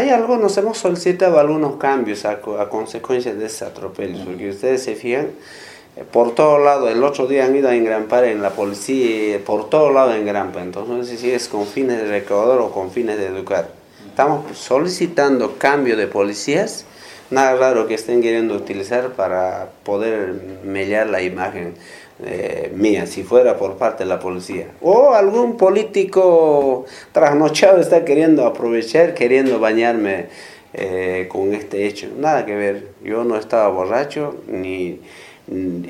Hay algunos, hemos solicitado algunos cambios a, a consecuencia de ese atropello, porque ustedes se fijan, eh, por todos lados, el otro día han ido a engrampar en la policía, por todos lados engrampa, entonces no sé si es con fines de recaudar o con fines de educar. Estamos solicitando cambio de policías, nada raro que estén queriendo utilizar para poder mellar la imagen eh, mía, si fuera por parte de la policía. O algún político trasnochado está queriendo aprovechar, queriendo bañarme eh, con este hecho. Nada que ver, yo no estaba borracho ni,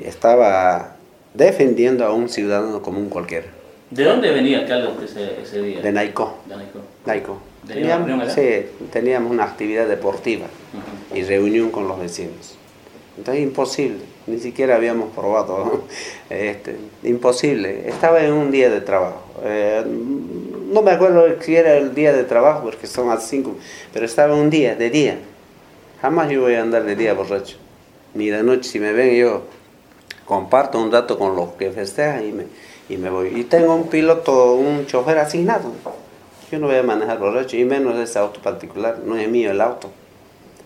estaba defendiendo a un ciudadano común cualquiera. ¿De dónde venía alcalde ese, día? De Naico. De Naico. Teníamos, sí, teníamos una actividad deportiva y reunión con los vecinos. Entonces imposible, ni siquiera habíamos probado, este, imposible. Estaba en un día de trabajo. Eh, no me acuerdo si era el día de trabajo, porque son las 5, pero estaba un día, de día. Jamás yo voy a andar de día borracho, ni de noche. Si me ven, yo comparto un dato con los que festejan y me, y me voy. Y tengo un piloto, un chofer asignado. Yo no voy a manejar borracho, y menos ese auto particular. No es mío el auto,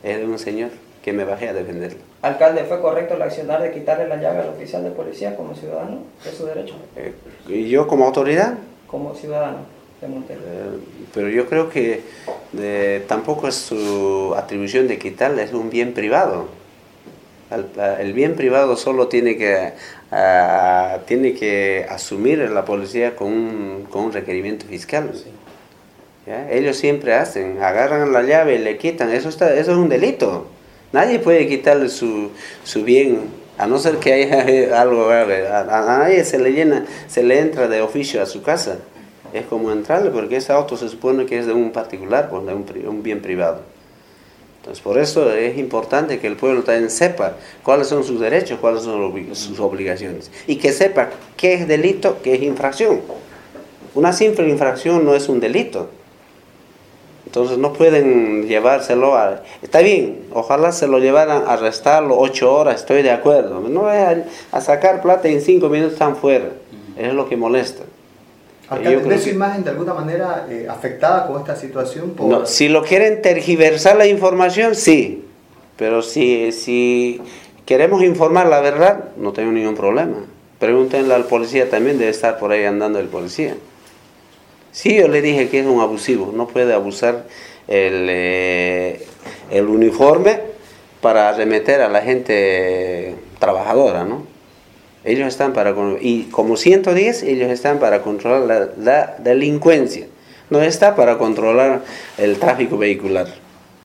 es de un señor que me bajé a defenderlo. Alcalde, ¿fue correcto el accionar de quitarle la llave al oficial de policía como ciudadano? ¿Es su derecho? Eh, ¿Y yo como autoridad? Como ciudadano de Montero. Eh, pero yo creo que tampoco es su atribución de quitarle, es un bien privado. El, bien privado solo tiene que, tiene que asumir la policía con un, con un requerimiento fiscal. Ellos siempre hacen, agarran la llave y le quitan, eso, está, eso es un delito. Nadie puede quitarle su, su bien, a no ser que haya algo grave. A, nadie se le llena, se le entra de oficio a su casa. Es como entrarle, porque ese auto se supone que es de un particular, pues de un, un bien privado. Entonces, por eso es importante que el pueblo también sepa cuáles son sus derechos, cuáles son sus obligaciones. Y que sepa qué es delito, qué es infracción. Una simple infracción no es un delito. Entonces no pueden llevárselo a... Está bien, ojalá se lo llevaran a arrestarlo ocho horas, estoy de acuerdo. No vayan a, sacar plata y en cinco minutos están fuera. Es lo que molesta. ¿Ve su imagen de alguna manera eh, afectada con esta situación? No, si lo quieren tergiversar la información, sí. Pero si, si queremos informar la verdad, no tengo ningún problema. Pregúntenle al policía también, debe estar por ahí andando el policía. Sí, yo le dije que es un abusivo, no puede abusar el, eh, el uniforme para arremeter a la gente trabajadora, ¿no? Ellos están para, y como 110, ellos están para controlar la, la delincuencia, no está para controlar el tráfico vehicular.